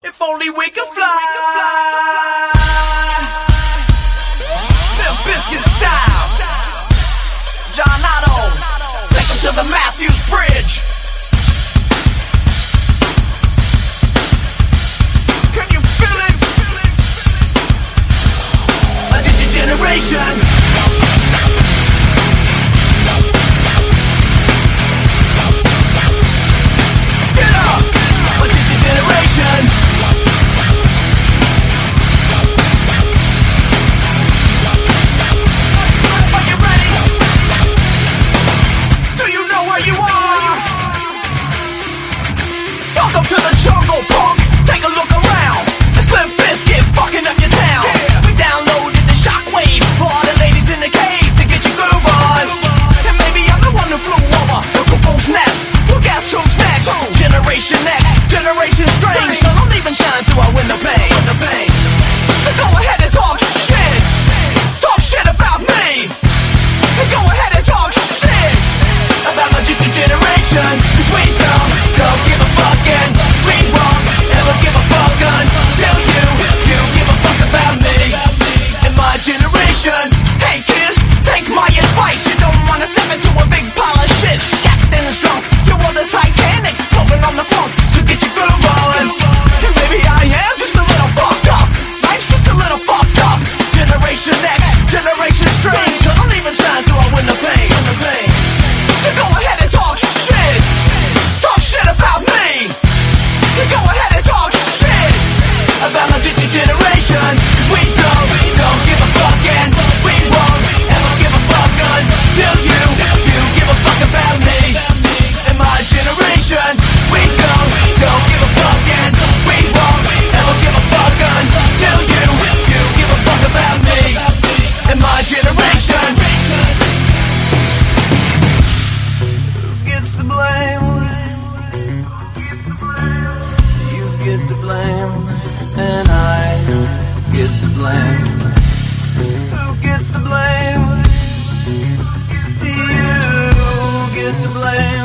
If only we could fly. generation. Who gets the blame? You get the blame, and I get the blame. Who gets the blame? You get the blame.